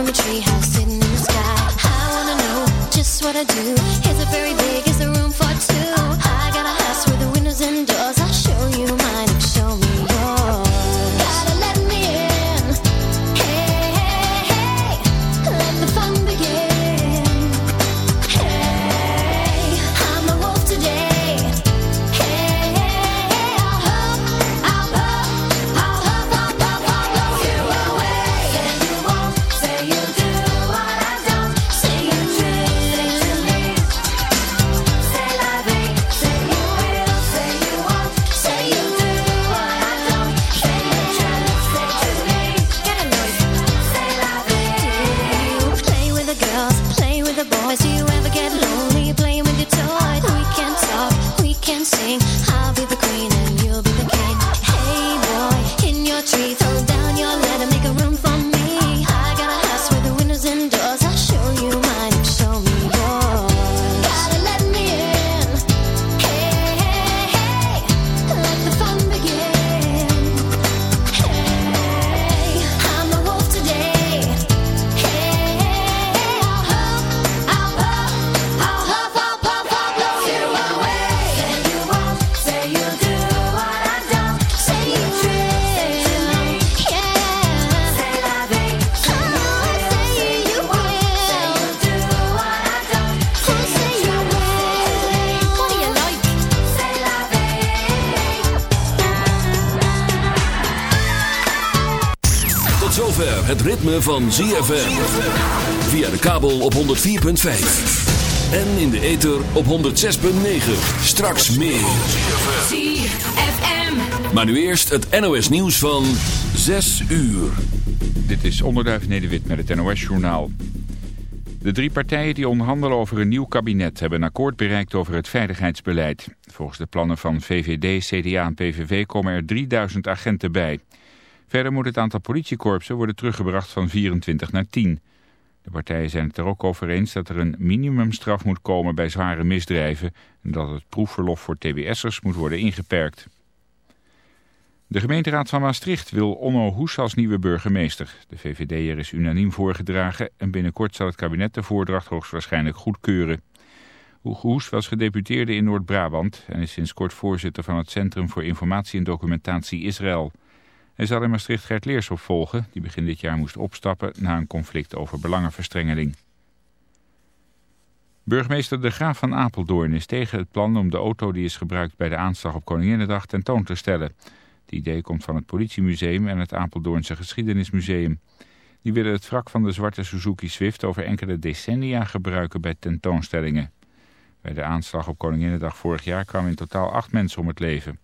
from a treehouse sitting in the sky. I wanna know just what I do. Zover het ritme van ZFM. Via de kabel op 104.5. En in de ether op 106.9. Straks meer. ZFM. Maar nu eerst het NOS nieuws van 6 uur. Dit is Onderduif Nederwit met het NOS-journaal. De drie partijen die onderhandelen over een nieuw kabinet... hebben een akkoord bereikt over het veiligheidsbeleid. Volgens de plannen van VVD, CDA en PVV komen er 3000 agenten bij. Verder moet het aantal politiekorpsen worden teruggebracht van 24 naar 10. De partijen zijn het er ook over eens dat er een minimumstraf moet komen bij zware misdrijven... en dat het proefverlof voor tbs'ers moet worden ingeperkt. De gemeenteraad van Maastricht wil Onno Hoes als nieuwe burgemeester. De VVD'er is unaniem voorgedragen en binnenkort zal het kabinet de voordracht hoogstwaarschijnlijk goedkeuren. Hoes was gedeputeerde in Noord-Brabant en is sinds kort voorzitter van het Centrum voor Informatie en Documentatie Israël. Hij zal in Maastricht Gert Leers opvolgen, die begin dit jaar moest opstappen na een conflict over belangenverstrengeling. Burgemeester De Graaf van Apeldoorn is tegen het plan om de auto die is gebruikt bij de aanslag op Koninginnedag tentoon te stellen. Het idee komt van het politiemuseum en het Apeldoornse geschiedenismuseum. Die willen het wrak van de zwarte Suzuki Swift over enkele decennia gebruiken bij tentoonstellingen. Bij de aanslag op Koninginnedag vorig jaar kwamen in totaal acht mensen om het leven.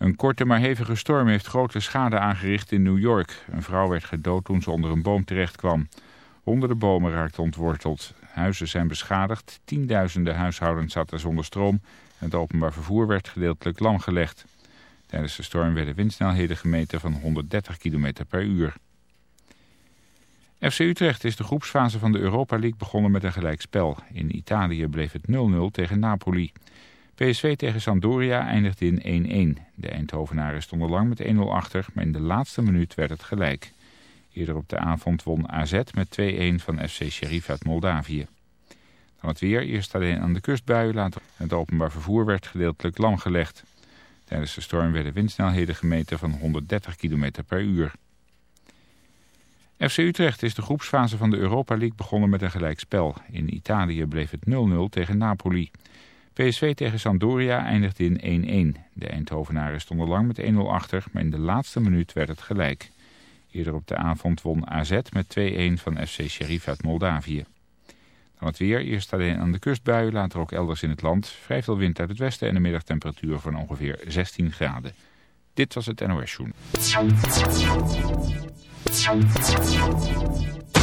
Een korte maar hevige storm heeft grote schade aangericht in New York. Een vrouw werd gedood toen ze onder een boom terecht kwam. Honderden bomen raakten ontworteld. Huizen zijn beschadigd. Tienduizenden huishoudens zaten zonder stroom. En het openbaar vervoer werd gedeeltelijk lamgelegd. Tijdens de storm werden windsnelheden gemeten van 130 km per uur. FC Utrecht is de groepsfase van de Europa League begonnen met een gelijkspel. In Italië bleef het 0-0 tegen Napoli. PSV tegen Sampdoria eindigde in 1-1. De Eindhovenaren stonden lang met 1-0 achter, maar in de laatste minuut werd het gelijk. Eerder op de avond won AZ met 2-1 van FC Sheriff uit Moldavië. Dan het weer, eerst alleen aan de kustbuien, later het openbaar vervoer werd gedeeltelijk lamgelegd. Tijdens de storm werden windsnelheden gemeten van 130 km per uur. FC Utrecht is de groepsfase van de Europa League begonnen met een gelijkspel. In Italië bleef het 0-0 tegen Napoli. PSV tegen Sampdoria eindigde in 1-1. De Eindhovenaren stonden lang met 1-0 achter, maar in de laatste minuut werd het gelijk. Eerder op de avond won AZ met 2-1 van FC Sheriff uit Moldavië. Dan het weer, eerst alleen aan de kustbuien, later ook elders in het land. Vrij veel wind uit het westen en een middagtemperatuur van ongeveer 16 graden. Dit was het NOS Joen.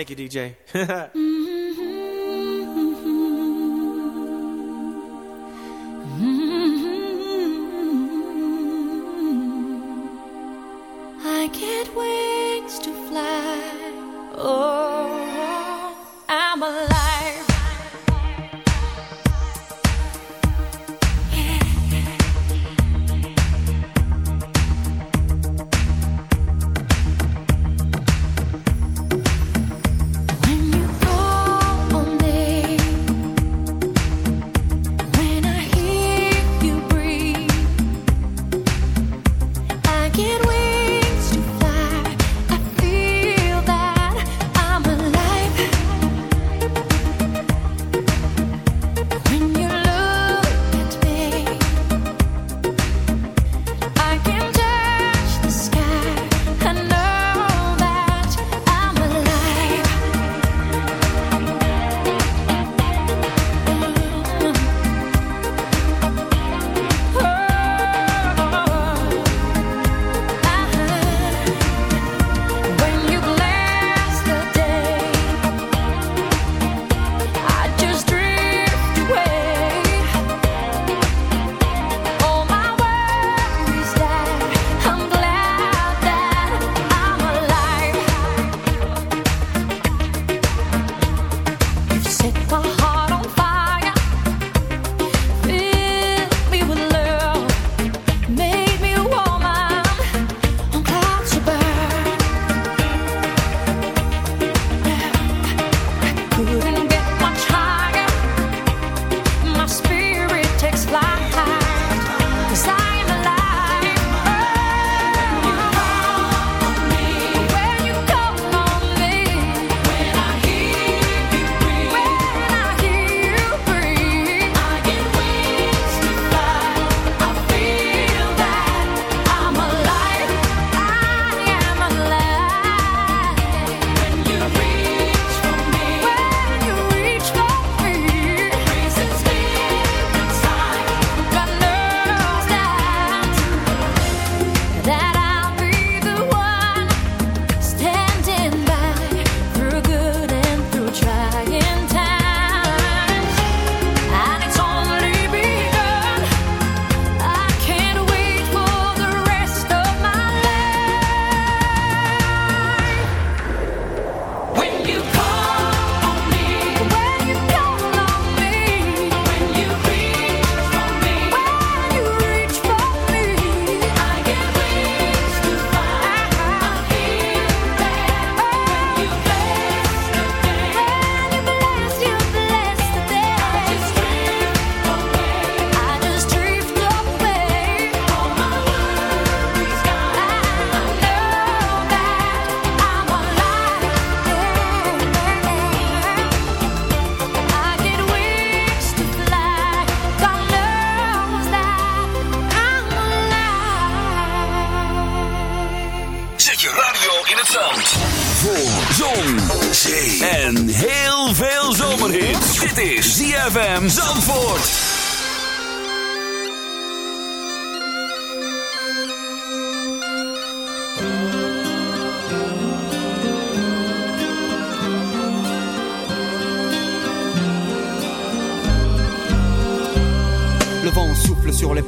Thank you, DJ. Mm.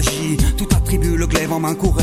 Magie. Tout attribue le glaive en main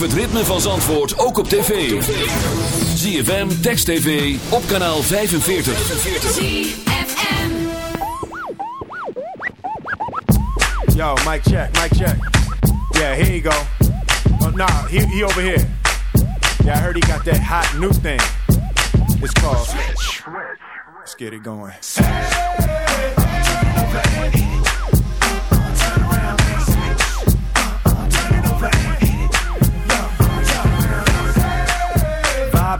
Beleef het ritme van Zandvoort ook op tv. ZFM, Text TV, op kanaal 45. ZFM. Yo, mic check, mic check. Yeah, here you go. Oh, nah, he, he over here. Yeah, I heard he got that hot new thing. It's called Switch. Let's get it going.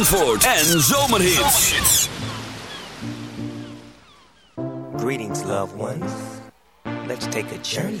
Zandvoort en Zomerhits. Greetings, loved ones. Let's take a journey.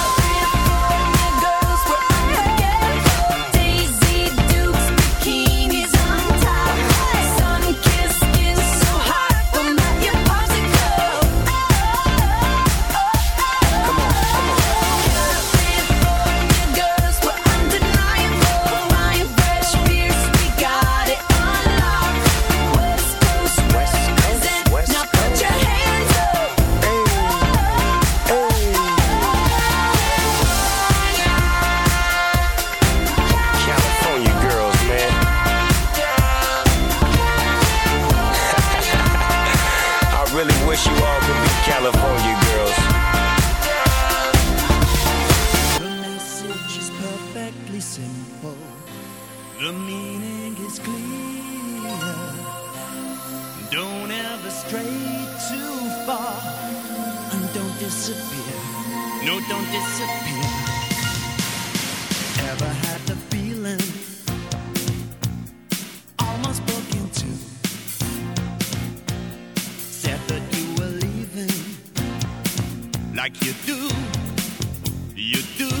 don't disappear. Ever had the feeling? Almost broke in two. Said that you were leaving, like you do, you do.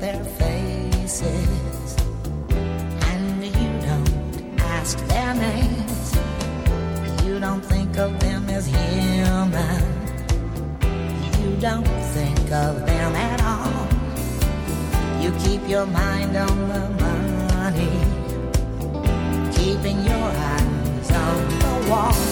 their faces, and you don't ask their names. You don't think of them as human. You don't think of them at all. You keep your mind on the money, keeping your eyes on the wall.